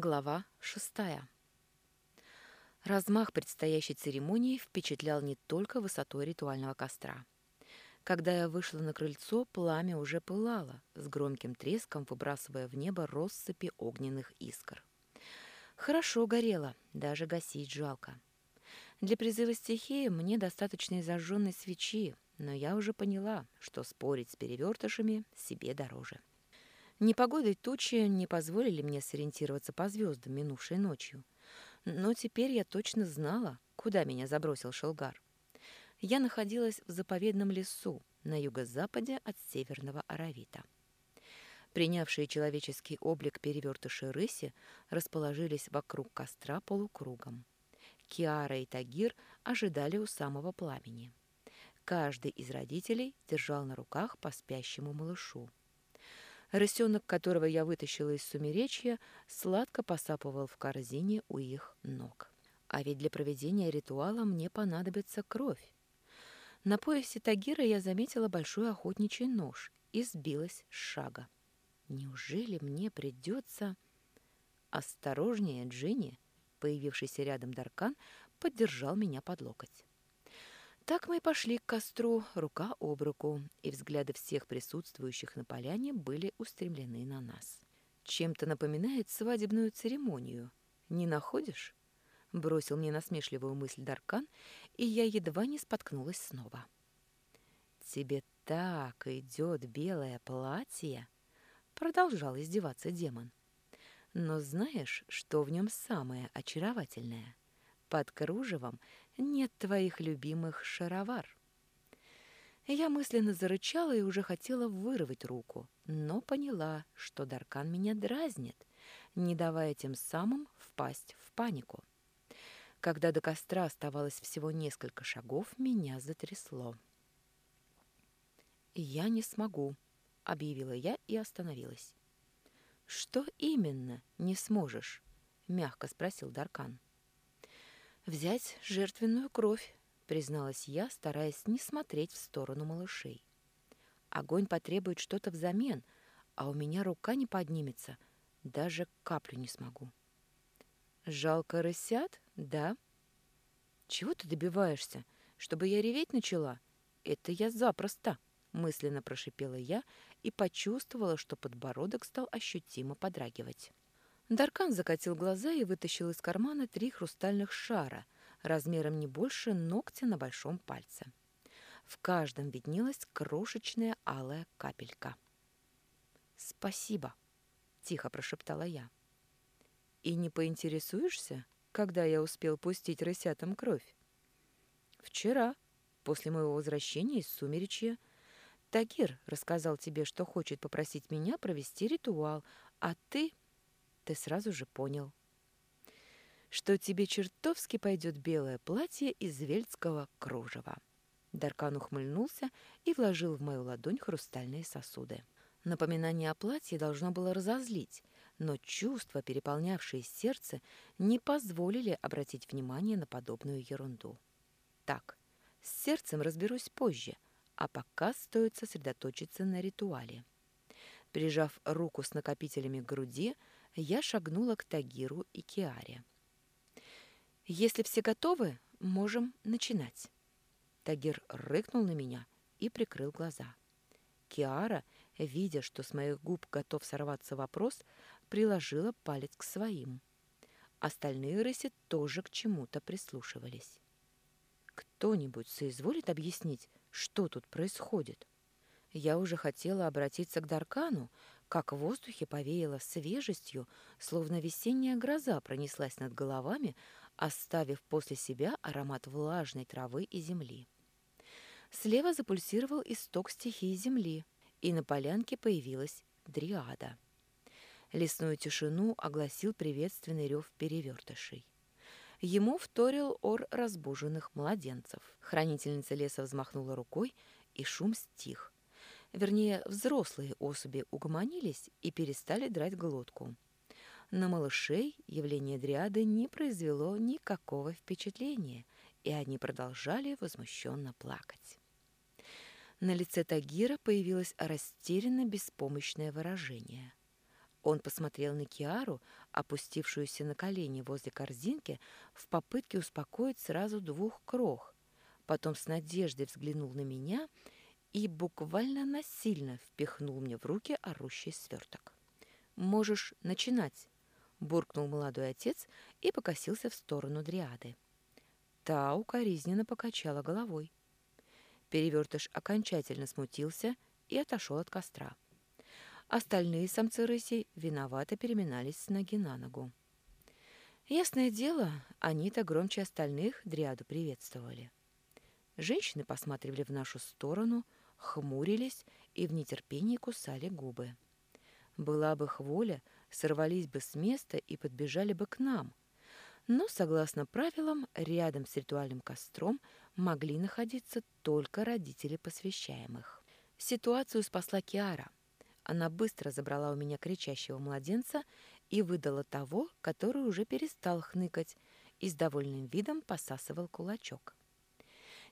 Глава шестая. Размах предстоящей церемонии впечатлял не только высотой ритуального костра. Когда я вышла на крыльцо, пламя уже пылало, с громким треском выбрасывая в небо россыпи огненных искр. Хорошо горело, даже гасить жалко. Для призыва стихии мне достаточно и зажженной свечи, но я уже поняла, что спорить с перевертышами себе дороже. Непогода и тучи не позволили мне сориентироваться по звездам, минувшей ночью. Но теперь я точно знала, куда меня забросил Шелгар. Я находилась в заповедном лесу на юго-западе от северного Аравита. Принявшие человеческий облик перевертыши рыси расположились вокруг костра полукругом. Киара и Тагир ожидали у самого пламени. Каждый из родителей держал на руках по спящему малышу. Рысенок, которого я вытащила из сумеречья, сладко посапывал в корзине у их ног. А ведь для проведения ритуала мне понадобится кровь. На поясе Тагира я заметила большой охотничий нож и сбилась с шага. Неужели мне придется... Осторожнее, Джинни, появившийся рядом Даркан, поддержал меня под локоть. Так мы и пошли к костру, рука об руку, и взгляды всех присутствующих на поляне были устремлены на нас. Чем-то напоминает свадебную церемонию. Не находишь? Бросил мне насмешливую мысль Даркан, и я едва не споткнулась снова. «Тебе так идет белое платье!» Продолжал издеваться демон. «Но знаешь, что в нем самое очаровательное?» Под кружевом нет твоих любимых шаровар. Я мысленно зарычала и уже хотела вырвать руку, но поняла, что Даркан меня дразнит, не давая тем самым впасть в панику. Когда до костра оставалось всего несколько шагов, меня затрясло. «Я не смогу», — объявила я и остановилась. «Что именно не сможешь?» — мягко спросил Даркан. «Взять жертвенную кровь», — призналась я, стараясь не смотреть в сторону малышей. «Огонь потребует что-то взамен, а у меня рука не поднимется, даже каплю не смогу». «Жалко рысят, да?» «Чего ты добиваешься? Чтобы я реветь начала? Это я запросто!» мысленно прошипела я и почувствовала, что подбородок стал ощутимо подрагивать. Даркан закатил глаза и вытащил из кармана три хрустальных шара, размером не больше ногтя на большом пальце. В каждом виднелась крошечная алая капелька. «Спасибо», — тихо прошептала я. «И не поинтересуешься, когда я успел пустить рысятам кровь?» «Вчера, после моего возвращения из Сумеречья, Тагир рассказал тебе, что хочет попросить меня провести ритуал, а ты ты сразу же понял, что тебе чертовски пойдет белое платье из вельдского кружева. Даркан ухмыльнулся и вложил в мою ладонь хрустальные сосуды. Напоминание о платье должно было разозлить, но чувства, переполнявшие сердце, не позволили обратить внимание на подобную ерунду. Так, с сердцем разберусь позже, а пока стоит сосредоточиться на ритуале. Прижав руку с накопителями к груди, я шагнула к Тагиру и Киаре. «Если все готовы, можем начинать». Тагир рыкнул на меня и прикрыл глаза. Киара, видя, что с моих губ готов сорваться вопрос, приложила палец к своим. Остальные рыси тоже к чему-то прислушивались. «Кто-нибудь соизволит объяснить, что тут происходит?» Я уже хотела обратиться к Даркану, как в воздухе повеяло свежестью, словно весенняя гроза пронеслась над головами, оставив после себя аромат влажной травы и земли. Слева запульсировал исток стихии земли, и на полянке появилась дриада. Лесную тишину огласил приветственный рев перевертышей. Ему вторил ор разбуженных младенцев. Хранительница леса взмахнула рукой, и шум стих — Вернее, взрослые особи угомонились и перестали драть глотку. На малышей явление дриады не произвело никакого впечатления, и они продолжали возмущенно плакать. На лице Тагира появилось растерянно беспомощное выражение. Он посмотрел на Киару, опустившуюся на колени возле корзинки, в попытке успокоить сразу двух крох. Потом с надеждой взглянул на меня и буквально насильно впихнул мне в руки орущий сверток. «Можешь начинать», — буркнул молодой отец и покосился в сторону дриады. Та укоризненно покачала головой. Перевертыш окончательно смутился и отошел от костра. Остальные самцы рыси виновато переминались с ноги на ногу. Ясное дело, они-то громче остальных дриаду приветствовали. Женщины посматривали в нашу сторону, хмурились и в нетерпении кусали губы. Была бы их воля, сорвались бы с места и подбежали бы к нам. Но, согласно правилам, рядом с ритуальным костром могли находиться только родители посвящаемых. Ситуацию спасла Киара. Она быстро забрала у меня кричащего младенца и выдала того, который уже перестал хныкать и с довольным видом посасывал кулачок.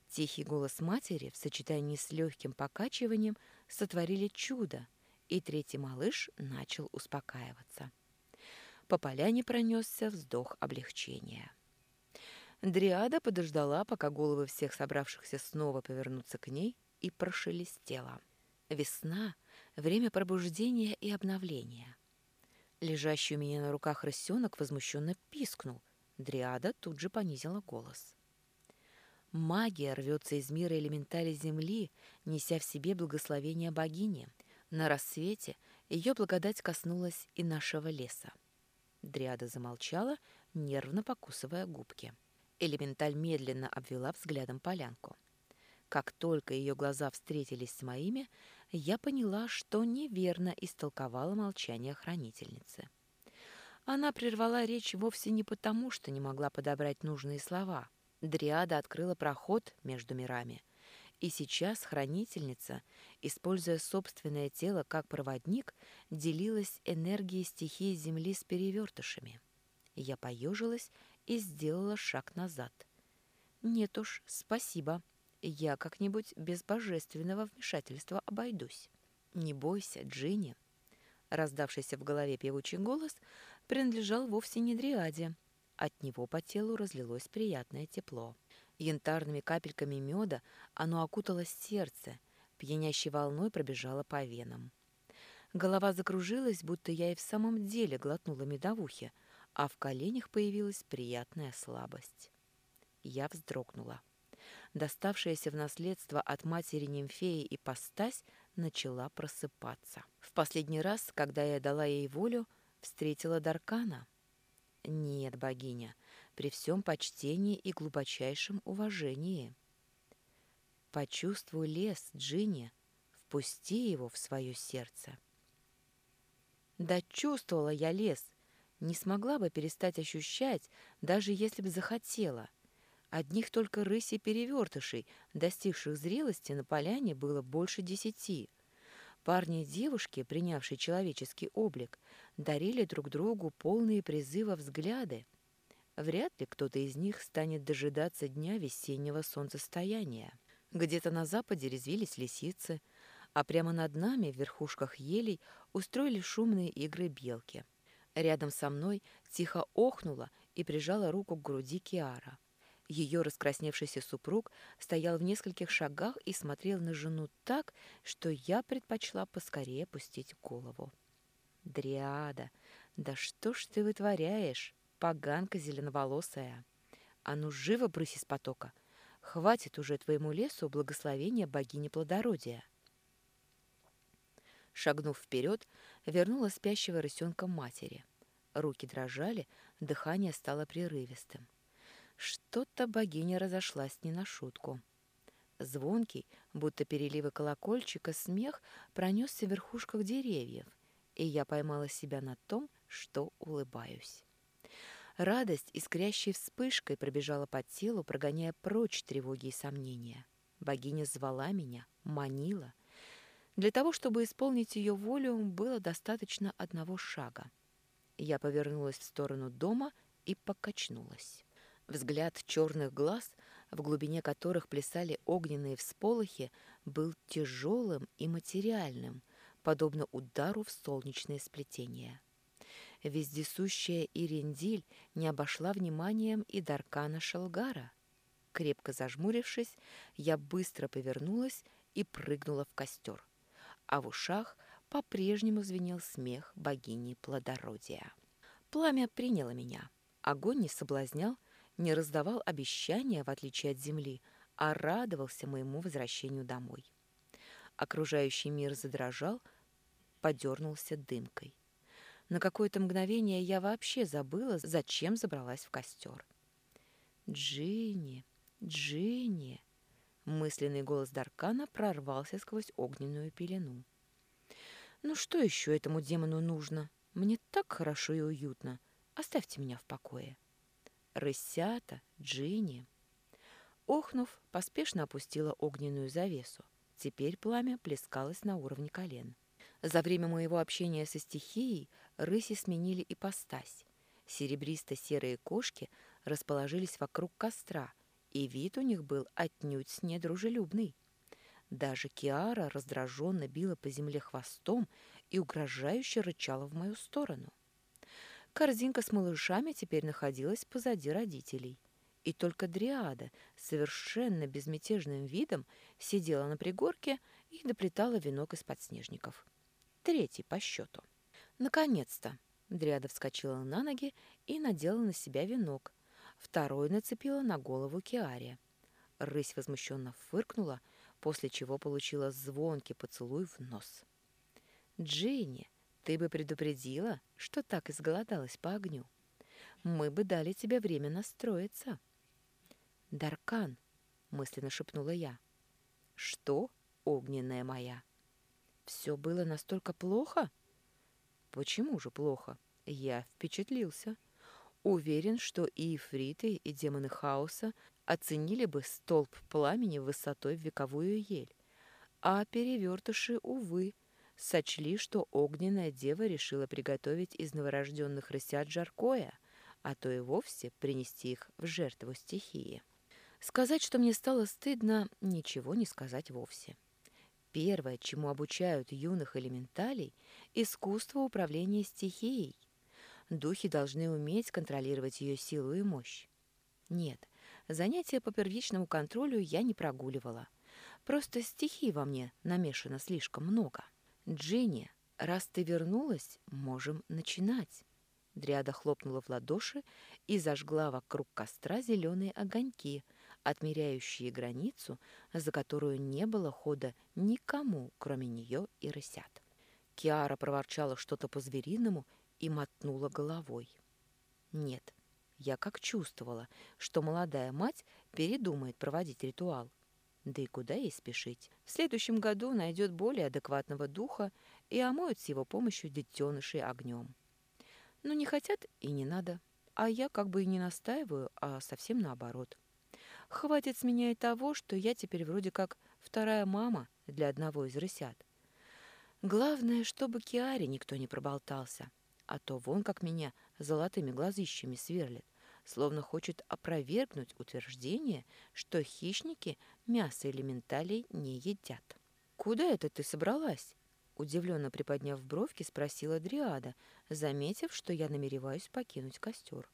Тихий голос матери в сочетании с легким покачиванием сотворили чудо, и третий малыш начал успокаиваться. По поляне пронесся вздох облегчения. Дриада подождала, пока головы всех собравшихся снова повернутся к ней, и прошелестела. Весна — Время пробуждения и обновления. Лежащий у меня на руках рысенок возмущенно пискнул. Дриада тут же понизила голос. Магия рвется из мира элементали Земли, неся в себе благословение богини. На рассвете ее благодать коснулась и нашего леса. Дриада замолчала, нервно покусывая губки. Элементаль медленно обвела взглядом полянку. Как только ее глаза встретились с моими, я поняла, что неверно истолковала молчание хранительницы. Она прервала речь вовсе не потому, что не могла подобрать нужные слова. Дриада открыла проход между мирами. И сейчас хранительница, используя собственное тело как проводник, делилась энергией стихии Земли с перевертышами. Я поежилась и сделала шаг назад. «Нет уж, спасибо», я как-нибудь без божественного вмешательства обойдусь. Не бойся, Джинни. Раздавшийся в голове певучий голос принадлежал вовсе не Дриаде. От него по телу разлилось приятное тепло. Янтарными капельками меда оно окутало сердце, пьянящей волной пробежало по венам. Голова закружилась, будто я и в самом деле глотнула медовухи, а в коленях появилась приятная слабость. Я вздрогнула доставшаяся в наследство от матери Нимфеи и постась, начала просыпаться. В последний раз, когда я дала ей волю, встретила Даркана. Нет, богиня, при всем почтении и глубочайшем уважении. Почувствуй лес, Джинни, впусти его в свое сердце. Да чувствовала я лес, не смогла бы перестать ощущать, даже если бы захотела. Одних только рыси перевертышей, достигших зрелости, на поляне было больше десяти. Парни и девушки, принявшие человеческий облик, дарили друг другу полные призыва взгляды. Вряд ли кто-то из них станет дожидаться дня весеннего солнцестояния. Где-то на западе резвились лисицы, а прямо над нами, в верхушках елей, устроили шумные игры белки. Рядом со мной тихо охнула и прижала руку к груди Киара. Ее раскрасневшийся супруг стоял в нескольких шагах и смотрел на жену так, что я предпочла поскорее опустить голову. «Дриада, да что ж ты вытворяешь, поганка зеленоволосая? А ну живо брысь из потока! Хватит уже твоему лесу благословения богини плодородия!» Шагнув вперед, вернула спящего рысенка матери. Руки дрожали, дыхание стало прерывистым. Что-то богиня разошлась не на шутку. Звонкий, будто переливы колокольчика, смех пронесся в верхушках деревьев, и я поймала себя на том, что улыбаюсь. Радость, искрящей вспышкой, пробежала по телу, прогоняя прочь тревоги и сомнения. Богиня звала меня, манила. Для того, чтобы исполнить ее волю, было достаточно одного шага. Я повернулась в сторону дома и покачнулась. Взгляд черных глаз, в глубине которых плясали огненные всполохи, был тяжелым и материальным, подобно удару в солнечное сплетение. Вездесущая Ирендиль не обошла вниманием и Даркана Шалгара. Крепко зажмурившись, я быстро повернулась и прыгнула в костер, а в ушах по-прежнему звенел смех богини плодородия. Пламя приняло меня. Огонь не соблазнял, не раздавал обещания, в отличие от земли, а радовался моему возвращению домой. Окружающий мир задрожал, подернулся дымкой. На какое-то мгновение я вообще забыла, зачем забралась в костер. «Джинни, Джинни!» Мысленный голос Даркана прорвался сквозь огненную пелену. «Ну что еще этому демону нужно? Мне так хорошо и уютно. Оставьте меня в покое». «Рысята, Джинни!» Охнув, поспешно опустила огненную завесу. Теперь пламя плескалось на уровне колен. За время моего общения со стихией рыси сменили ипостась. Серебристо-серые кошки расположились вокруг костра, и вид у них был отнюдь недружелюбный. Даже Киара раздраженно била по земле хвостом и угрожающе рычала в мою сторону. Корзинка с малышами теперь находилась позади родителей и только Дриада совершенно безмятежным видом сидела на пригорке и доплетала венок из подснежников. Третий по счету. Наконец-то! Дриада вскочила на ноги и надела на себя венок. Второй нацепила на голову Киаре. Рысь возмущенно фыркнула, после чего получила звонкий поцелуй в нос. «Джинни, ты бы предупредила, что так изголодалась по огню. Мы бы дали тебе время настроиться». «Даркан!» — мысленно шепнула я. «Что, огненная моя?» «Все было настолько плохо?» «Почему же плохо?» Я впечатлился. Уверен, что и ифриты, и демоны хаоса оценили бы столб пламени высотой в вековую ель. А перевертыши, увы, сочли, что огненная дева решила приготовить из новорожденных рысят жаркое, а то и вовсе принести их в жертву стихии. Сказать, что мне стало стыдно, ничего не сказать вовсе. Первое, чему обучают юных элементалей – искусство управления стихией. Духи должны уметь контролировать ее силу и мощь. Нет, занятия по первичному контролю я не прогуливала. Просто стихий во мне намешано слишком много. Джинни, раз ты вернулась, можем начинать. Дриада хлопнула в ладоши и зажгла вокруг костра зеленые огоньки – отмеряющие границу, за которую не было хода никому, кроме нее и рысят. Киара проворчала что-то по-звериному и мотнула головой. Нет, я как чувствовала, что молодая мать передумает проводить ритуал. Да и куда ей спешить? В следующем году найдет более адекватного духа и омоет с его помощью детенышей огнем. Но не хотят и не надо. А я как бы и не настаиваю, а совсем наоборот. Хватит с меня и того, что я теперь вроде как вторая мама для одного из рысят. Главное, чтобы Киаре никто не проболтался, а то вон как меня золотыми глазищами сверлит, словно хочет опровергнуть утверждение, что хищники мясо элементалей не едят. «Куда это ты собралась?» Удивленно приподняв бровки, спросила Дриада, заметив, что я намереваюсь покинуть костер.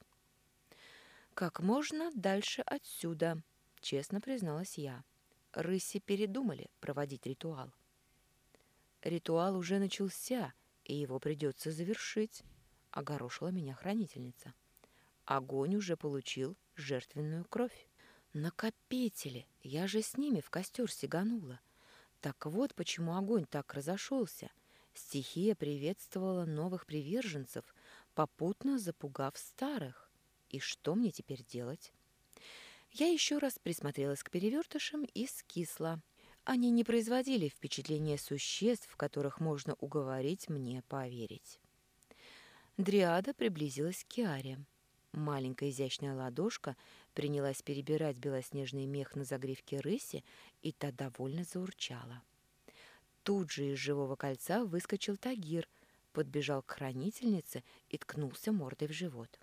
«Как можно дальше отсюда», — честно призналась я. Рыси передумали проводить ритуал. «Ритуал уже начался, и его придется завершить», — огорошила меня хранительница. «Огонь уже получил жертвенную кровь». «Накопители! Я же с ними в костер сиганула. Так вот почему огонь так разошелся. Стихия приветствовала новых приверженцев, попутно запугав старых. И что мне теперь делать? Я еще раз присмотрелась к перевертышам и скисла. Они не производили впечатления существ, в которых можно уговорить мне поверить. Дриада приблизилась к Киаре. Маленькая изящная ладошка принялась перебирать белоснежный мех на загривке рыси, и та довольно заурчала. Тут же из живого кольца выскочил Тагир, подбежал к хранительнице и ткнулся мордой в живот.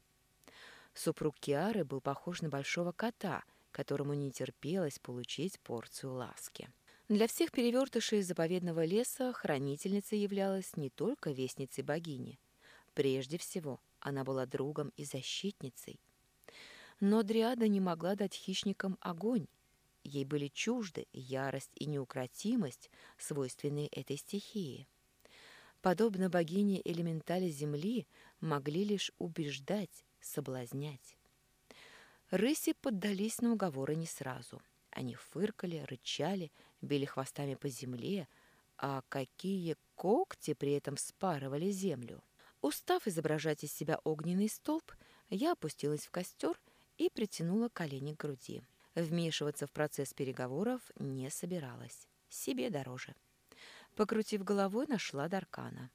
Супруг Киары был похож на большого кота, которому не терпелось получить порцию ласки. Для всех перевертышей заповедного леса хранительница являлась не только вестницей богини. Прежде всего, она была другом и защитницей. Но Дриада не могла дать хищникам огонь. Ей были чужды ярость и неукротимость, свойственные этой стихии. Подобно богине элементали земли, могли лишь убеждать, соблазнять. Рыси поддались на уговоры не сразу. Они фыркали, рычали, били хвостами по земле, а какие когти при этом спарывали землю. Устав изображать из себя огненный столб, я опустилась в костер и притянула колени к груди. Вмешиваться в процесс переговоров не собиралась. Себе дороже. Покрутив головой, нашла Даркана.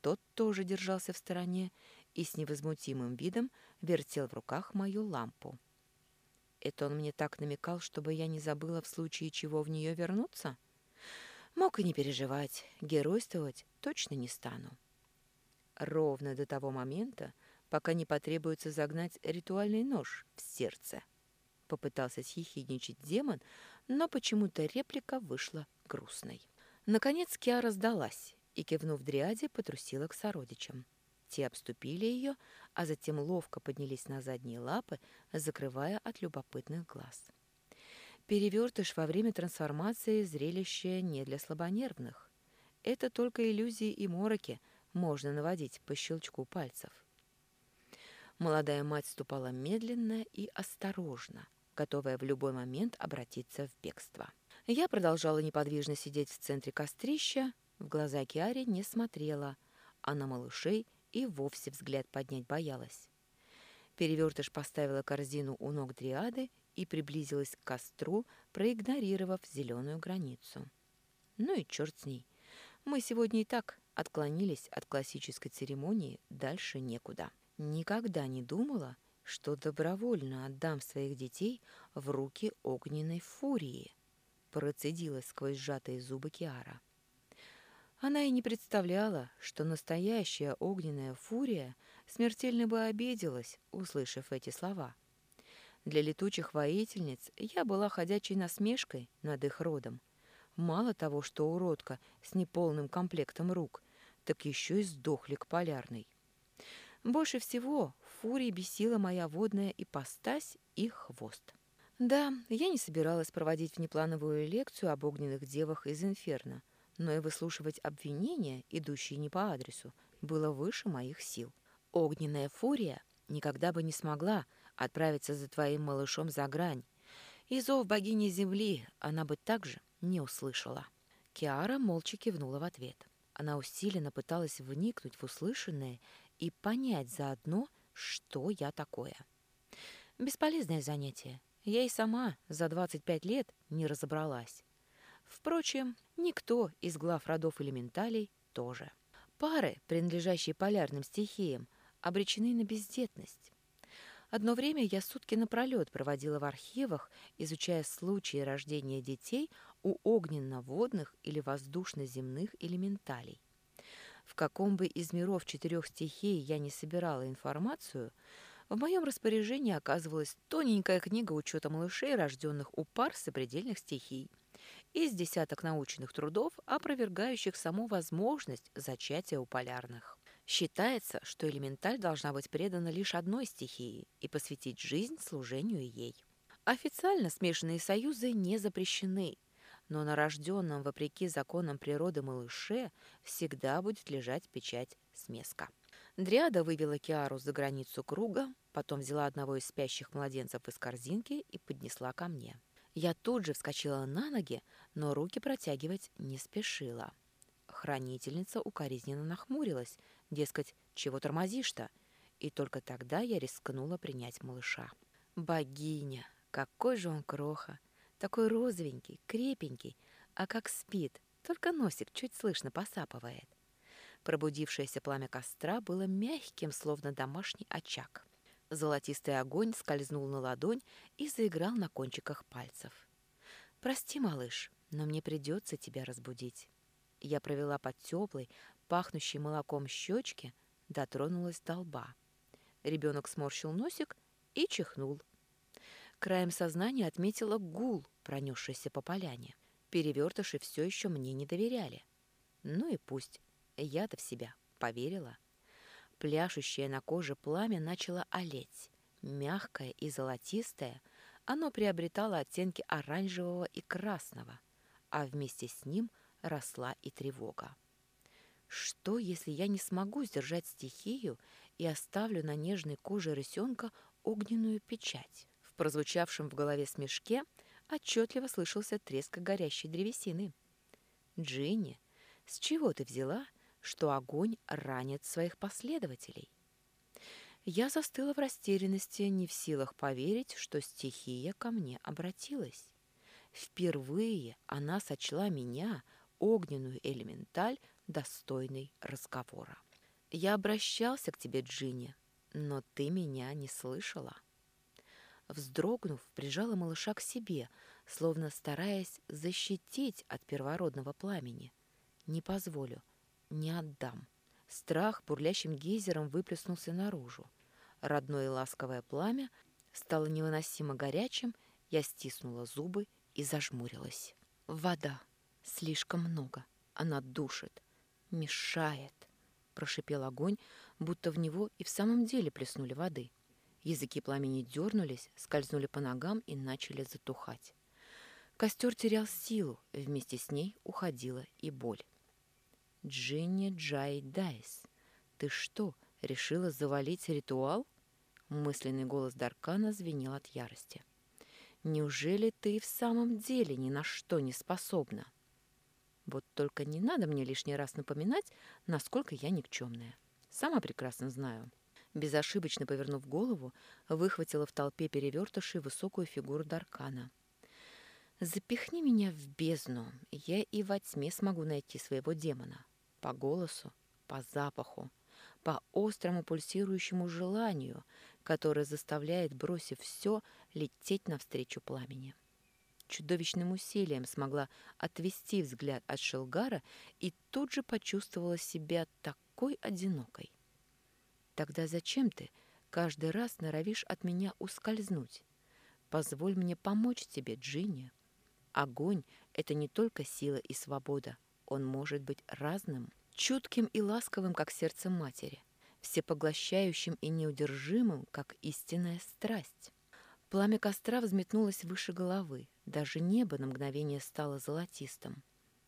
Тот тоже держался в стороне и с невозмутимым видом вертел в руках мою лампу. Это он мне так намекал, чтобы я не забыла в случае чего в нее вернуться? Мог и не переживать, геройствовать точно не стану. Ровно до того момента, пока не потребуется загнать ритуальный нож в сердце. Попытался съехидничать демон, но почему-то реплика вышла грустной. Наконец Киара сдалась и, кивнув Дриаде, потрусила к сородичам. Те обступили ее, а затем ловко поднялись на задние лапы, закрывая от любопытных глаз. Перевертыш во время трансформации зрелище не для слабонервных. Это только иллюзии и мороки можно наводить по щелчку пальцев. Молодая мать ступала медленно и осторожно, готовая в любой момент обратиться в бегство. Я продолжала неподвижно сидеть в центре кострища, в глаза Киаре не смотрела, а на малышей и вовсе взгляд поднять боялась. Перевертыш поставила корзину у ног дриады и приблизилась к костру, проигнорировав зеленую границу. Ну и черт с ней. Мы сегодня и так отклонились от классической церемонии дальше некуда. Никогда не думала, что добровольно отдам своих детей в руки огненной фурии процедила сквозь сжатые зубы Киара. Она и не представляла, что настоящая огненная фурия смертельно бы обиделась, услышав эти слова. Для летучих воительниц я была ходячей насмешкой над их родом. Мало того, что уродка с неполным комплектом рук, так еще и сдохлик полярный. Больше всего фурии бесила моя водная ипостась и хвост. Да, я не собиралась проводить внеплановую лекцию об огненных девах из Инферно, но и выслушивать обвинения, идущие не по адресу, было выше моих сил. Огненная фурия никогда бы не смогла отправиться за твоим малышом за грань, и зов богини Земли она бы также не услышала. Киара молча кивнула в ответ. Она усиленно пыталась вникнуть в услышанное и понять заодно, что я такое. Бесполезное занятие. Я и сама за 25 лет не разобралась. Впрочем, никто из глав родов элементалей тоже. Пары, принадлежащие полярным стихиям, обречены на бездетность. Одно время я сутки напролет проводила в архивах, изучая случаи рождения детей у огненно-водных или воздушно-земных элементалей. В каком бы из миров четырех стихий я не собирала информацию – в моем распоряжении оказывалась тоненькая книга учета малышей, рожденных у пар сопредельных стихий, из десяток научных трудов, опровергающих саму возможность зачатия у полярных. Считается, что элементаль должна быть предана лишь одной стихии и посвятить жизнь служению ей. Официально смешанные союзы не запрещены, но на рожденном, вопреки законам природы малыше, всегда будет лежать печать смеска. Дриада вывела Киару за границу круга, потом взяла одного из спящих младенцев из корзинки и поднесла ко мне. Я тут же вскочила на ноги, но руки протягивать не спешила. Хранительница укоризненно нахмурилась, дескать, чего тормозишь-то? И только тогда я рискнула принять малыша. Богиня! Какой же он кроха! Такой розовенький, крепенький, а как спит, только носик чуть слышно посапывает. Пробудившееся пламя костра было мягким, словно домашний очаг. Золотистый огонь скользнул на ладонь и заиграл на кончиках пальцев. «Прости, малыш, но мне придется тебя разбудить». Я провела под теплой, пахнущей молоком щечки, дотронулась до лба. Ребенок сморщил носик и чихнул. Краем сознания отметила гул, пронесшийся по поляне. перевертыши все еще мне не доверяли. Ну и пусть. Я-то в себя поверила. Пляшущее на коже пламя начало олеть. Мягкое и золотистое, оно приобретало оттенки оранжевого и красного, а вместе с ним росла и тревога. Что, если я не смогу сдержать стихию и оставлю на нежной коже рысенка огненную печать? Прозвучавшем в голове смешке отчетливо слышался треск горящей древесины. «Джинни, с чего ты взяла, что огонь ранит своих последователей?» Я застыла в растерянности, не в силах поверить, что стихия ко мне обратилась. Впервые она сочла меня, огненную элементаль, достойной разговора. Я обращался к тебе, Джинни, но ты меня не слышала. Вздрогнув, прижала малыша к себе, словно стараясь защитить от первородного пламени. Не позволю, не отдам. Страх бурлящим гейзером выплеснулся наружу. Родное ласковое пламя стало невыносимо горячим, я стиснула зубы и зажмурилась. Вода. Слишком много. Она душит мешает», — прошипел огонь, будто в него и в самом деле плеснули воды. Языки пламени дернулись, скользнули по ногам и начали затухать. Костер терял силу, вместе с ней уходила и боль. «Джинни Джай Дайс, ты что, решила завалить ритуал?» Мысленный голос Даркана звенел от ярости. «Неужели ты в самом деле ни на что не способна?» Вот только не надо мне лишний раз напоминать, насколько я никчемная. Сама прекрасно знаю. Безошибочно повернув голову, выхватила в толпе перевертышей высокую фигуру Даркана. «Запихни меня в бездну, я и во тьме смогу найти своего демона. По голосу, по запаху, по острому пульсирующему желанию, которое заставляет, бросив все, лететь навстречу пламени» чудовищным усилием смогла отвести взгляд от Шелгара и тут же почувствовала себя такой одинокой. «Тогда зачем ты каждый раз норовишь от меня ускользнуть? Позволь мне помочь тебе, Джинни. Огонь — это не только сила и свобода, он может быть разным, чутким и ласковым, как сердце матери, всепоглощающим и неудержимым, как истинная страсть». Пламя костра взметнулось выше головы, даже небо на мгновение стало золотистым.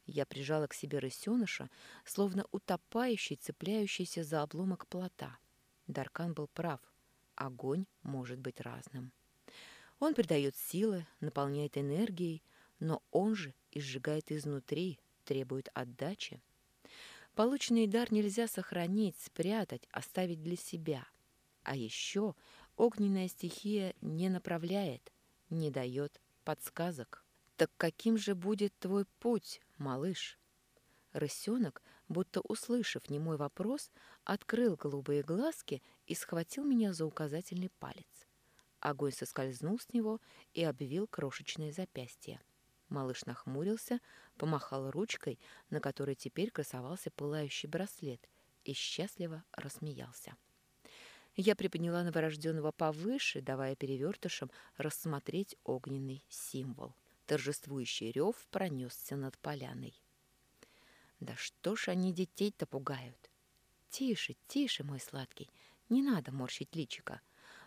Я прижала к себе рысеныша, словно утопающий, цепляющийся за обломок плота. Даркан был прав. Огонь может быть разным. Он придает силы, наполняет энергией, но он же и сжигает изнутри, требует отдачи. Полученный дар нельзя сохранить, спрятать, оставить для себя. А еще огненная стихия не направляет, не дает подсказок. Так каким же будет твой путь, малыш? Рысенок, будто услышав немой вопрос, открыл голубые глазки и схватил меня за указательный палец. Огонь соскользнул с него и обвил крошечное запястье. Малыш нахмурился, помахал ручкой, на которой теперь красовался пылающий браслет, и счастливо рассмеялся. Я приподняла новорожденного повыше, давая перевертышам рассмотреть огненный символ. Торжествующий рев пронесся над поляной. Да что ж они детей-то пугают? Тише, тише, мой сладкий, не надо морщить личика.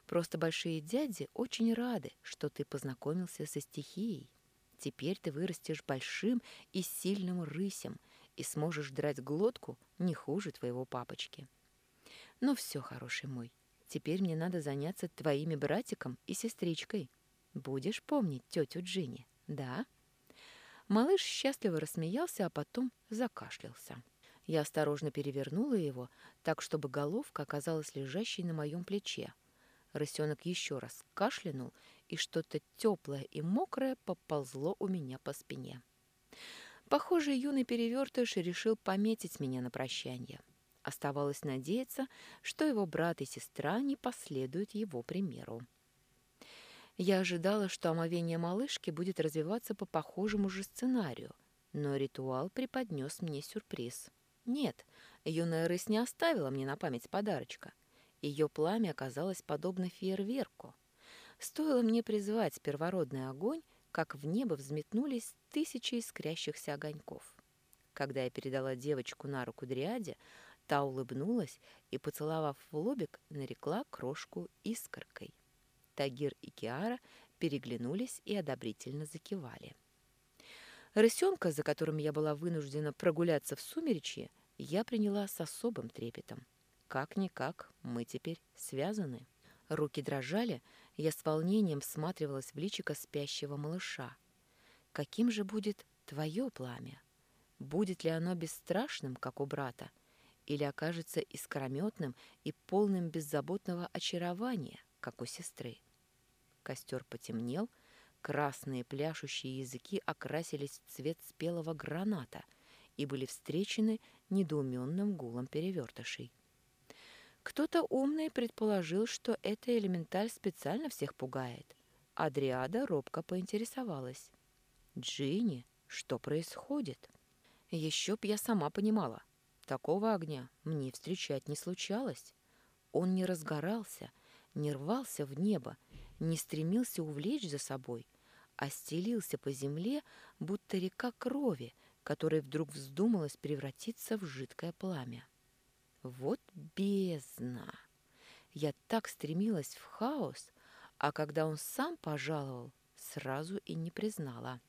Просто большие дяди очень рады, что ты познакомился со стихией. Теперь ты вырастешь большим и сильным рысем и сможешь драть глотку не хуже твоего папочки. Ну все, хороший мой, теперь мне надо заняться твоими братиком и сестричкой. Будешь помнить тетю Джинни, да?» Малыш счастливо рассмеялся, а потом закашлялся. Я осторожно перевернула его, так, чтобы головка оказалась лежащей на моем плече. Рысенок еще раз кашлянул, и что-то теплое и мокрое поползло у меня по спине. Похоже, юный перевертыш решил пометить меня на прощание. Оставалось надеяться, что его брат и сестра не последуют его примеру. Я ожидала, что омовение малышки будет развиваться по похожему же сценарию, но ритуал преподнес мне сюрприз. Нет, юная рысь не оставила мне на память подарочка. Ее пламя оказалось подобно фейерверку. Стоило мне призвать первородный огонь, как в небо взметнулись тысячи искрящихся огоньков. Когда я передала девочку на руку Дриаде, та улыбнулась и, поцеловав в лобик, нарекла крошку искоркой. Тагир и Киара переглянулись и одобрительно закивали. Рысенка, за которым я была вынуждена прогуляться в сумеречье, я приняла с особым трепетом. Как-никак, мы теперь связаны. Руки дрожали, я с волнением всматривалась в личико спящего малыша. Каким же будет твое пламя? Будет ли оно бесстрашным, как у брата, или окажется искрометным и полным беззаботного очарования, как у сестры? Костер потемнел, красные пляшущие языки окрасились в цвет спелого граната и были встречены недоуменным гулом перевертышей. Кто-то умный предположил, что эта элементаль специально всех пугает. Адриада робко поинтересовалась. «Джинни, что происходит?» Еще б я сама понимала. Такого огня мне встречать не случалось. Он не разгорался, не рвался в небо, не стремился увлечь за собой, а стелился по земле, будто река крови, которая вдруг вздумалась превратиться в жидкое пламя. Вот бездна! Я так стремилась в хаос, а когда он сам пожаловал, сразу и не признала.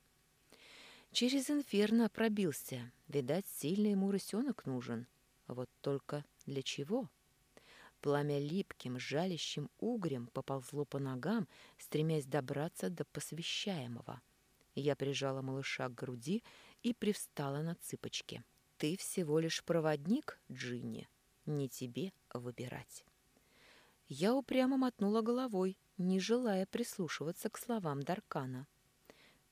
Через инферно пробился. Видать, сильный ему рысенок нужен. Вот только для чего? Пламя липким, жалящим угрем поползло по ногам, стремясь добраться до посвящаемого. Я прижала малыша к груди и привстала на цыпочки. «Ты всего лишь проводник, Джинни», не тебе выбирать. Я упрямо мотнула головой, не желая прислушиваться к словам Даркана.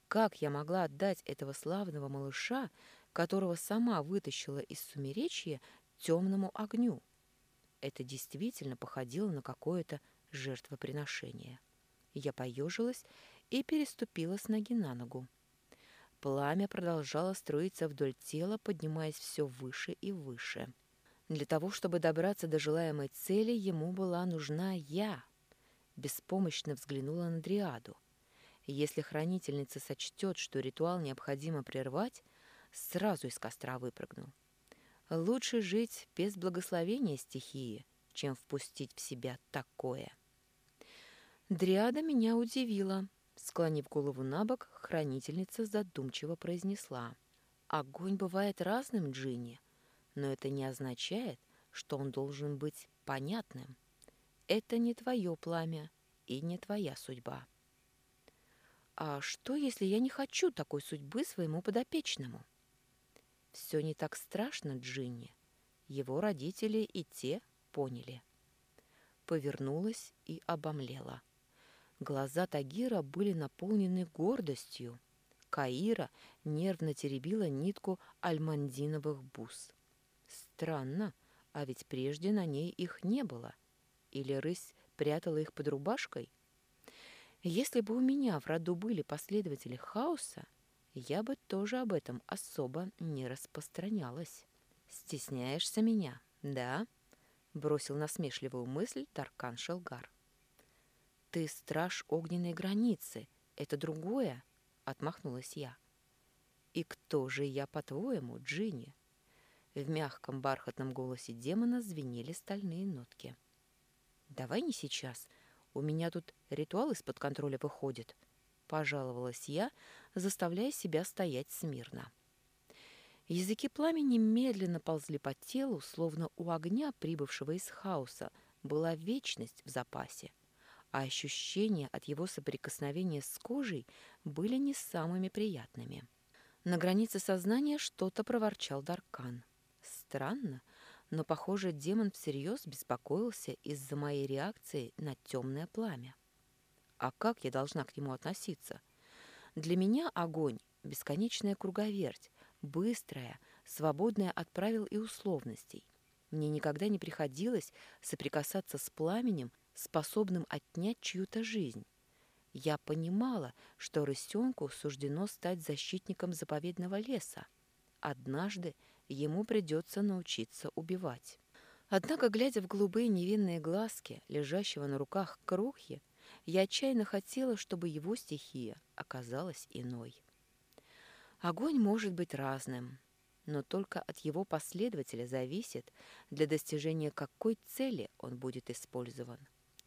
Как я могла отдать этого славного малыша, которого сама вытащила из сумеречья, темному огню? Это действительно походило на какое-то жертвоприношение. Я поежилась и переступила с ноги на ногу. Пламя продолжало струиться вдоль тела, поднимаясь все выше и выше. — для того, чтобы добраться до желаемой цели, ему была нужна я. Беспомощно взглянула на Дриаду. Если хранительница сочтет, что ритуал необходимо прервать, сразу из костра выпрыгну. Лучше жить без благословения стихии, чем впустить в себя такое. Дриада меня удивила. Склонив голову на бок, хранительница задумчиво произнесла. «Огонь бывает разным, Джинни но это не означает, что он должен быть понятным. Это не твое пламя и не твоя судьба. А что, если я не хочу такой судьбы своему подопечному? Все не так страшно, Джинни. Его родители и те поняли. Повернулась и обомлела. Глаза Тагира были наполнены гордостью. Каира нервно теребила нитку альмандиновых бус. Странно, а ведь прежде на ней их не было. Или рысь прятала их под рубашкой? Если бы у меня в роду были последователи хаоса, я бы тоже об этом особо не распространялась. «Стесняешься меня, да?» — бросил насмешливую мысль Таркан Шелгар. «Ты страж огненной границы. Это другое?» — отмахнулась я. «И кто же я, по-твоему, Джинни?» В мягком бархатном голосе демона звенели стальные нотки. «Давай не сейчас. У меня тут ритуал из-под контроля выходит», — пожаловалась я, заставляя себя стоять смирно. Языки пламени медленно ползли по телу, словно у огня, прибывшего из хаоса, была вечность в запасе, а ощущения от его соприкосновения с кожей были не самыми приятными. На границе сознания что-то проворчал Даркан. Странно, но, похоже, демон всерьез беспокоился из-за моей реакции на темное пламя. А как я должна к нему относиться? Для меня огонь — бесконечная круговерть, быстрая, свободная от правил и условностей. Мне никогда не приходилось соприкасаться с пламенем, способным отнять чью-то жизнь. Я понимала, что рысенку суждено стать защитником заповедного леса. Однажды ему придется научиться убивать. Однако, глядя в голубые невинные глазки, лежащего на руках крухи, я отчаянно хотела, чтобы его стихия оказалась иной. Огонь может быть разным, но только от его последователя зависит, для достижения какой цели он будет использован.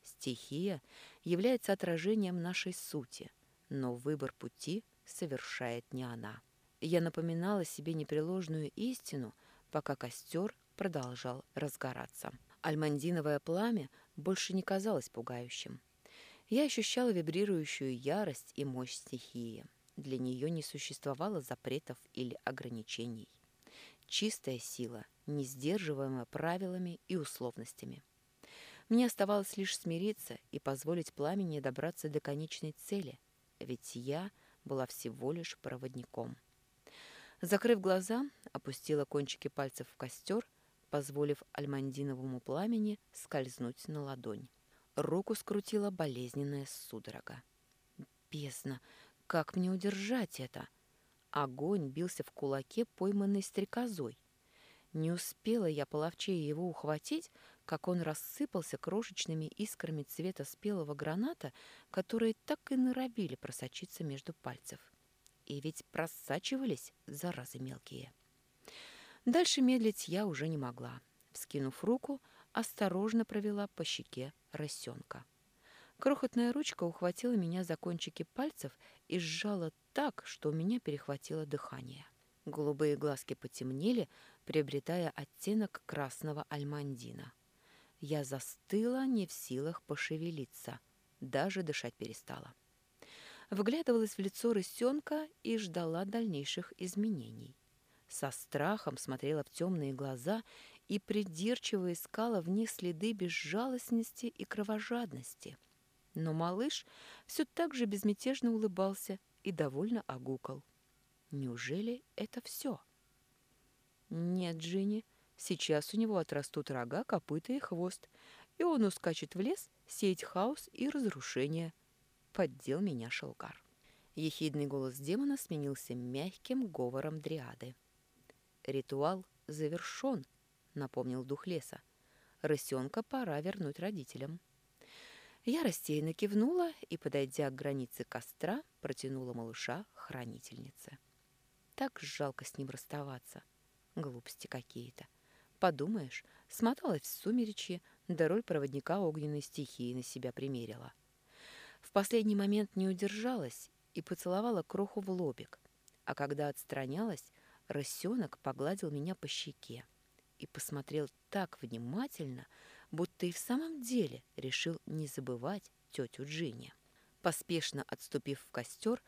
Стихия является отражением нашей сути, но выбор пути совершает не она. Я напоминала себе непреложную истину, пока костер продолжал разгораться. Альмандиновое пламя больше не казалось пугающим. Я ощущала вибрирующую ярость и мощь стихии. Для нее не существовало запретов или ограничений. Чистая сила, не сдерживаемая правилами и условностями. Мне оставалось лишь смириться и позволить пламени добраться до конечной цели, ведь я была всего лишь проводником. Закрыв глаза, опустила кончики пальцев в костер, позволив альмандиновому пламени скользнуть на ладонь. Руку скрутила болезненная судорога. Бездна! Как мне удержать это? Огонь бился в кулаке, пойманной стрекозой. Не успела я половчее его ухватить, как он рассыпался крошечными искрами цвета спелого граната, которые так и норовили просочиться между пальцев. И ведь просачивались, заразы мелкие. Дальше медлить я уже не могла. Вскинув руку, осторожно провела по щеке росенка. Крохотная ручка ухватила меня за кончики пальцев и сжала так, что у меня перехватило дыхание. Голубые глазки потемнели, приобретая оттенок красного альмандина. Я застыла, не в силах пошевелиться, даже дышать перестала. Вглядывалась в лицо рысенка и ждала дальнейших изменений. Со страхом смотрела в темные глаза и придирчиво искала в них следы безжалостности и кровожадности. Но малыш все так же безмятежно улыбался и довольно огукал. Неужели это все? Нет, Джинни, сейчас у него отрастут рога, копыта и хвост, и он ускачет в лес сеять хаос и разрушение. Поддел меня Шелкар. Ехидный голос демона сменился мягким говором дриады. «Ритуал завершен», — напомнил дух леса. «Рысенка пора вернуть родителям». Я растерянно кивнула и, подойдя к границе костра, протянула малыша хранительнице. Так жалко с ним расставаться. Глупости какие-то. Подумаешь, смоталась в сумеречье, да роль проводника огненной стихии на себя примерила. В последний момент не удержалась и поцеловала кроху в лобик, а когда отстранялась, рысенок погладил меня по щеке и посмотрел так внимательно, будто и в самом деле решил не забывать тетю Джинни. Поспешно отступив в костер,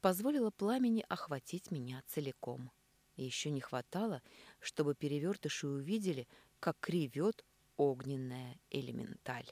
позволила пламени охватить меня целиком. еще не хватало, чтобы перевертыши увидели, как кривет огненная элементаль.